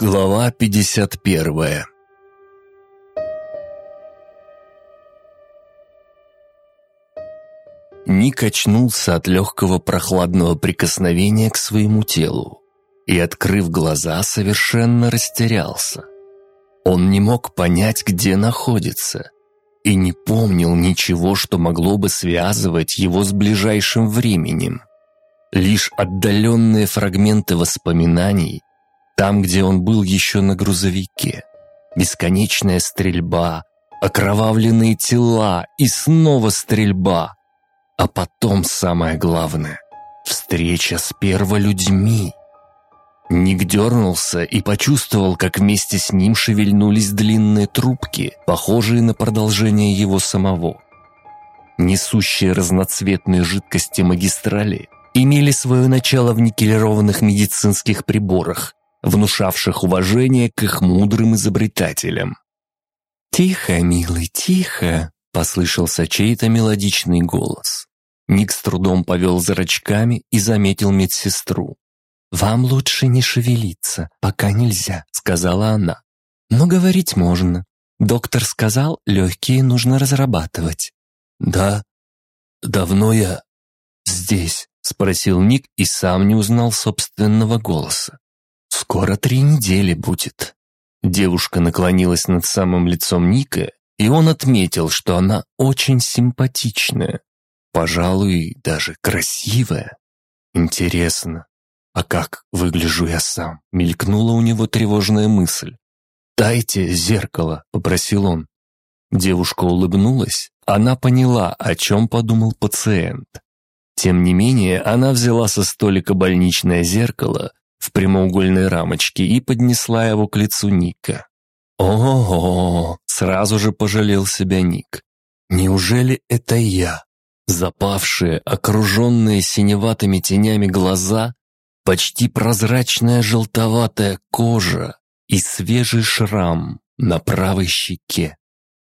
Глава 51 Ник очнулся от легкого прохладного прикосновения к своему телу и, открыв глаза, совершенно растерялся. Он не мог понять, где находится, и не помнил ничего, что могло бы связывать его с ближайшим временем. Лишь отдаленные фрагменты воспоминаний там, где он был еще на грузовике. Бесконечная стрельба, окровавленные тела и снова стрельба. А потом самое главное — встреча с перволюдьми. Ник дернулся и почувствовал, как вместе с ним шевельнулись длинные трубки, похожие на продолжение его самого. Несущие разноцветные жидкости магистрали имели свое начало в никелированных медицинских приборах, внушавших уважение к их мудрым изобретателям. «Тихо, милый, тихо!» — послышался чей-то мелодичный голос. Ник с трудом повел зрачками и заметил медсестру. «Вам лучше не шевелиться, пока нельзя», — сказала она. «Но говорить можно. Доктор сказал, легкие нужно разрабатывать». «Да? Давно я здесь?» — спросил Ник и сам не узнал собственного голоса. «Скоро три недели будет». Девушка наклонилась над самым лицом Ника, и он отметил, что она очень симпатичная. Пожалуй, даже красивая. Интересно, а как выгляжу я сам? Мелькнула у него тревожная мысль. «Дайте зеркало», — попросил он. Девушка улыбнулась. Она поняла, о чем подумал пациент. Тем не менее, она взяла со столика больничное зеркало в прямоугольной рамочке и поднесла его к лицу Ника. «Ого!» — сразу же пожалел себя Ник. «Неужели это я?» Запавшие, окруженные синеватыми тенями глаза, почти прозрачная желтоватая кожа и свежий шрам на правой щеке.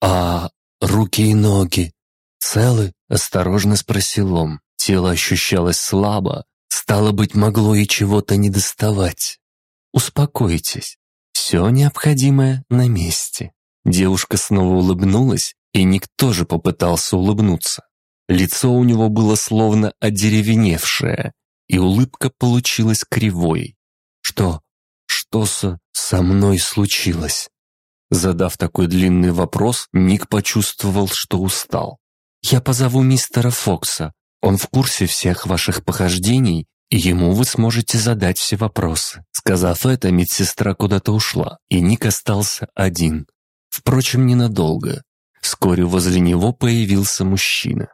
«А руки и ноги целы?» — осторожно спросил он. Тело ощущалось слабо, Стало быть, могло и чего-то недоставать. Успокойтесь, все необходимое на месте. Девушка снова улыбнулась, и Ник тоже попытался улыбнуться. Лицо у него было словно одеревеневшее, и улыбка получилась кривой. Что? Что со, со мной случилось? Задав такой длинный вопрос, Ник почувствовал, что устал. «Я позову мистера Фокса. Он в курсе всех ваших похождений, и ему вы сможете задать все вопросы». Сказав это, медсестра куда-то ушла, и Ник остался один. Впрочем, ненадолго. Вскоре возле него появился мужчина.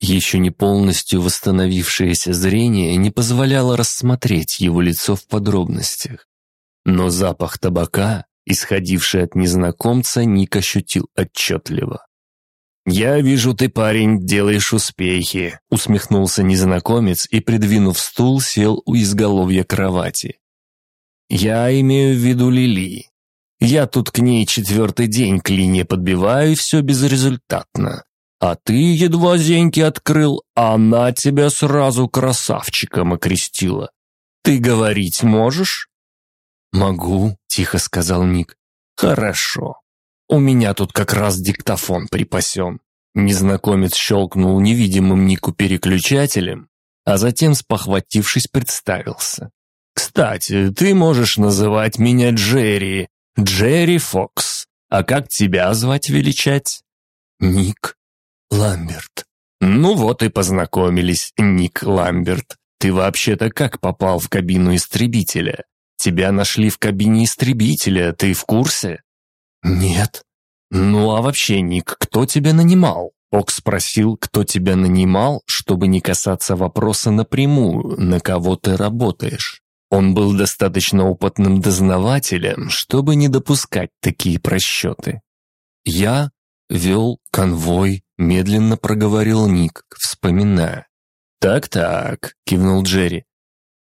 Еще не полностью восстановившееся зрение не позволяло рассмотреть его лицо в подробностях. Но запах табака, исходивший от незнакомца, Ник ощутил отчетливо. «Я вижу, ты, парень, делаешь успехи», — усмехнулся незнакомец и, придвинув стул, сел у изголовья кровати. «Я имею в виду Лили. Я тут к ней четвертый день клине подбиваю, и все безрезультатно. А ты едва зеньки открыл, а она тебя сразу красавчиком окрестила. Ты говорить можешь?» «Могу», — тихо сказал Ник. «Хорошо. У меня тут как раз диктофон припасен». Незнакомец щелкнул невидимым Нику переключателем, а затем, спохватившись, представился. «Кстати, ты можешь называть меня Джерри, Джерри Фокс. А как тебя звать величать?» «Ник Ламберт». «Ну вот и познакомились, Ник Ламберт. Ты вообще-то как попал в кабину истребителя? Тебя нашли в кабине истребителя, ты в курсе?» «Нет». «Ну а вообще, Ник, кто тебя нанимал?» Ок спросил, кто тебя нанимал, чтобы не касаться вопроса напрямую, на кого ты работаешь. Он был достаточно опытным дознавателем, чтобы не допускать такие просчеты. «Я вел конвой», — медленно проговорил Ник, вспоминая. «Так-так», — кивнул Джерри.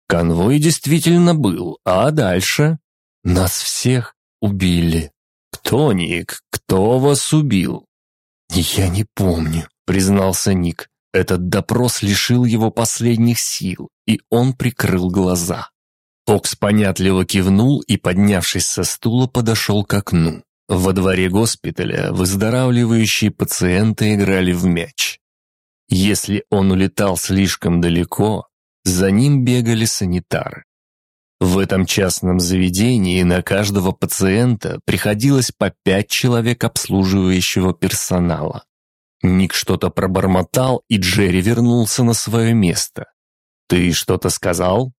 «Конвой действительно был, а дальше?» «Нас всех убили», «Кто, Ник? Кто вас убил?» «Я не помню», — признался Ник. Этот допрос лишил его последних сил, и он прикрыл глаза. Фокс понятливо кивнул и, поднявшись со стула, подошел к окну. Во дворе госпиталя выздоравливающие пациенты играли в мяч. Если он улетал слишком далеко, за ним бегали санитары. В этом частном заведении на каждого пациента приходилось по пять человек обслуживающего персонала. Ник что-то пробормотал, и Джерри вернулся на свое место. «Ты что-то сказал?»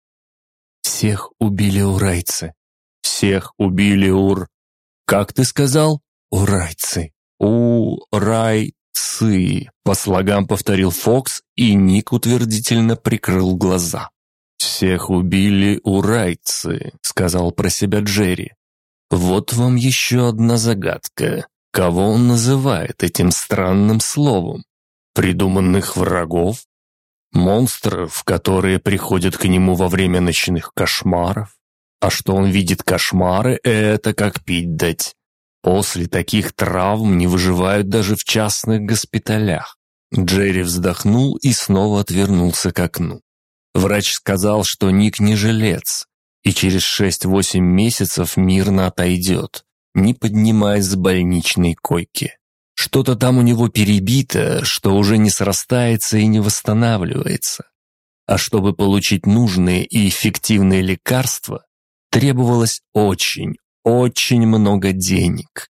«Всех убили урайцы». «Всех убили ур...» «Как ты сказал?» «Урайцы». «У-рай-цы», по слогам повторил Фокс, и Ник утвердительно прикрыл глаза. «Всех убили урайцы», — сказал про себя Джерри. «Вот вам еще одна загадка. Кого он называет этим странным словом? Придуманных врагов? Монстров, которые приходят к нему во время ночных кошмаров? А что он видит кошмары, это как пить дать. После таких травм не выживают даже в частных госпиталях. Джерри вздохнул и снова отвернулся к окну. Врач сказал, что Ник не жилец, и через 6-8 месяцев мирно отойдет, не поднимаясь с больничной койки. Что-то там у него перебито, что уже не срастается и не восстанавливается. А чтобы получить нужные и эффективные лекарства, требовалось очень, очень много денег.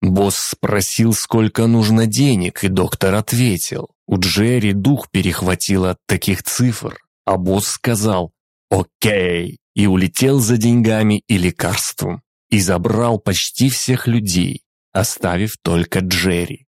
Босс спросил, сколько нужно денег, и доктор ответил. У Джерри дух перехватил от таких цифр. А босс сказал «Окей» и улетел за деньгами и лекарством и забрал почти всех людей, оставив только Джерри.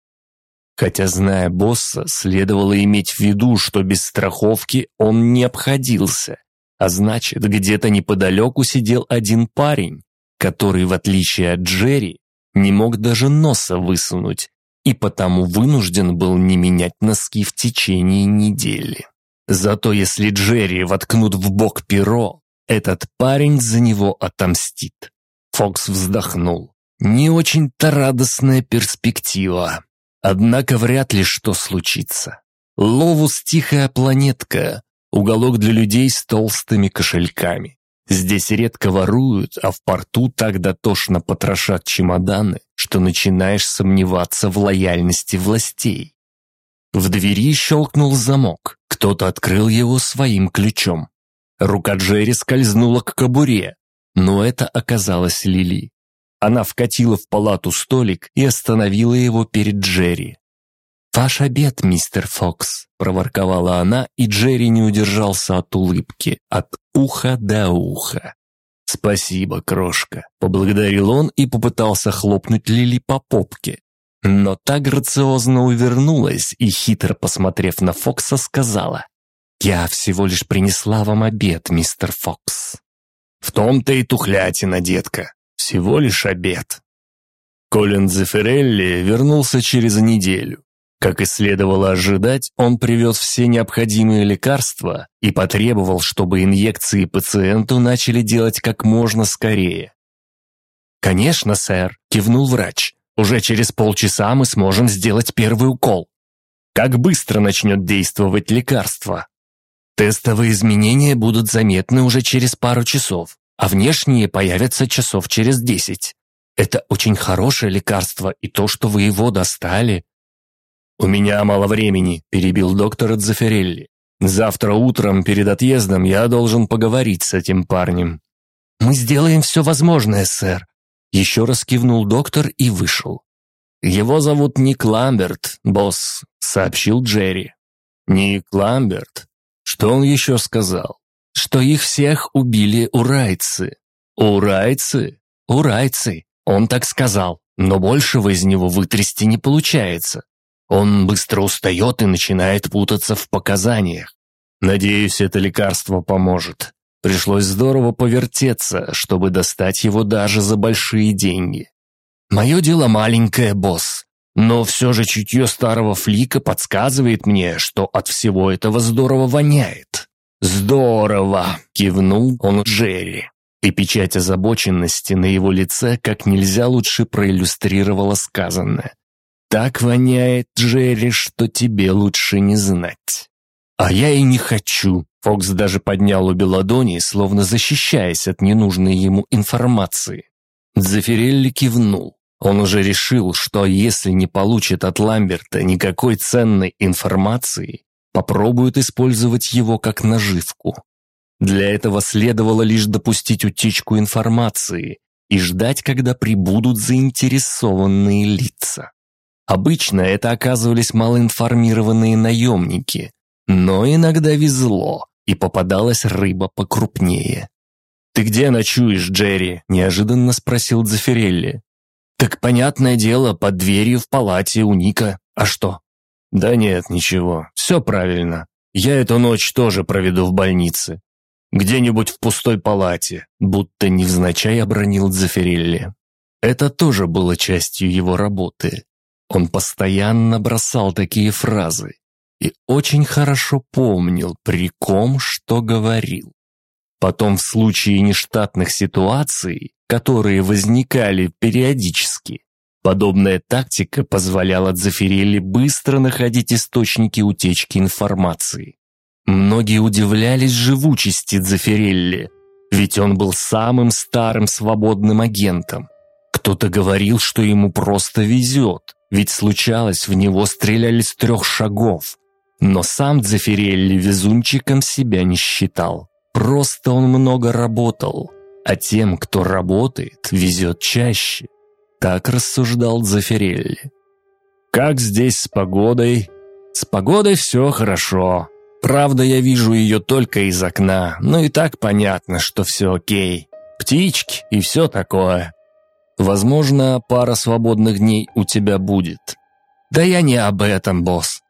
Хотя, зная босса, следовало иметь в виду, что без страховки он не обходился, а значит, где-то неподалеку сидел один парень, который, в отличие от Джерри, не мог даже носа высунуть и потому вынужден был не менять носки в течение недели. Зато если Джерри воткнут в бок перо, этот парень за него отомстит. Фокс вздохнул. Не очень-то радостная перспектива. Однако вряд ли что случится. Ловус – тихая планетка, уголок для людей с толстыми кошельками. Здесь редко воруют, а в порту так дотошно потрошат чемоданы, что начинаешь сомневаться в лояльности властей. В двери щелкнул замок. Кто-то открыл его своим ключом. Рука Джерри скользнула к кобуре, но это оказалась Лили. Она вкатила в палату столик и остановила его перед Джерри. «Ваш обед, мистер Фокс», – проворковала она, и Джерри не удержался от улыбки, от уха до уха. «Спасибо, крошка», – поблагодарил он и попытался хлопнуть Лили по попке, но та грациозно увернулась и, хитро посмотрев на Фокса, сказала «Я всего лишь принесла вам обед, мистер Фокс». «В том-то и тухлятина, детка. Всего лишь обед». Колин Зефирелли вернулся через неделю. Как и следовало ожидать, он привез все необходимые лекарства и потребовал, чтобы инъекции пациенту начали делать как можно скорее. «Конечно, сэр», – кивнул врач. Уже через полчаса мы сможем сделать первый укол. Как быстро начнет действовать лекарство? Тестовые изменения будут заметны уже через пару часов, а внешние появятся часов через десять. Это очень хорошее лекарство, и то, что вы его достали. «У меня мало времени», – перебил доктор Дзефирелли. «Завтра утром перед отъездом я должен поговорить с этим парнем». «Мы сделаем все возможное, сэр. Еще раз кивнул доктор и вышел. «Его зовут Ник Ламберт, босс», — сообщил Джерри. «Ник Ламберт? Что он еще сказал?» «Что их всех убили урайцы». «Урайцы?» «Урайцы», он так сказал, но большего из него вытрясти не получается. Он быстро устает и начинает путаться в показаниях. Надеюсь, это лекарство поможет. Пришлось здорово повертеться, чтобы достать его даже за большие деньги. Мое дело маленькое, босс. Но все же чутье старого флика подсказывает мне, что от всего этого здорово воняет. «Здорово!» – кивнул он Джерри. И печать озабоченности на его лице как нельзя лучше проиллюстрировала сказанное. «Так воняет, Джерри, что тебе лучше не знать». «А я и не хочу», Фокс даже поднял обе ладони, словно защищаясь от ненужной ему информации. Дзефирелли кивнул. Он уже решил, что если не получит от Ламберта никакой ценной информации, попробует использовать его как наживку. Для этого следовало лишь допустить утечку информации и ждать, когда прибудут заинтересованные лица. Обычно это оказывались малоинформированные наемники, но иногда везло, и попадалась рыба покрупнее. «Ты где ночуешь, Джерри?» – неожиданно спросил Дзефирелли. «Так понятное дело, под дверью в палате у Ника. А что?» «Да нет, ничего. Все правильно. Я эту ночь тоже проведу в больнице. Где-нибудь в пустой палате», будто невзначай обронил Дзефирелли. Это тоже было частью его работы. Он постоянно бросал такие фразы и очень хорошо помнил, при ком что говорил. Потом в случае нештатных ситуаций, которые возникали периодически, подобная тактика позволяла Дзефирелли быстро находить источники утечки информации. Многие удивлялись живучести Дзефирелли, ведь он был самым старым свободным агентом. Кто-то говорил, что ему просто везет, ведь случалось, в него стреляли с трех шагов. Но сам Дзефирелли везунчиком себя не считал. Просто он много работал, а тем, кто работает, везет чаще. Так рассуждал Дзефирелли. «Как здесь с погодой?» «С погодой все хорошо. Правда, я вижу ее только из окна, но и так понятно, что все окей. Птички и все такое. Возможно, пара свободных дней у тебя будет. Да я не об этом, босс.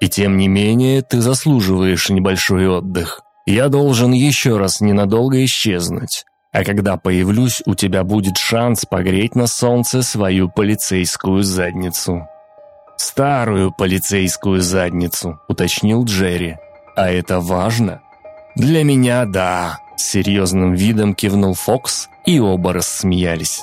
И тем не менее, ты заслуживаешь небольшой отдых. Я должен еще раз ненадолго исчезнуть. А когда появлюсь, у тебя будет шанс погреть на солнце свою полицейскую задницу». «Старую полицейскую задницу», — уточнил Джерри. «А это важно?» «Для меня да», — серьезным видом кивнул Фокс, и оба рассмеялись.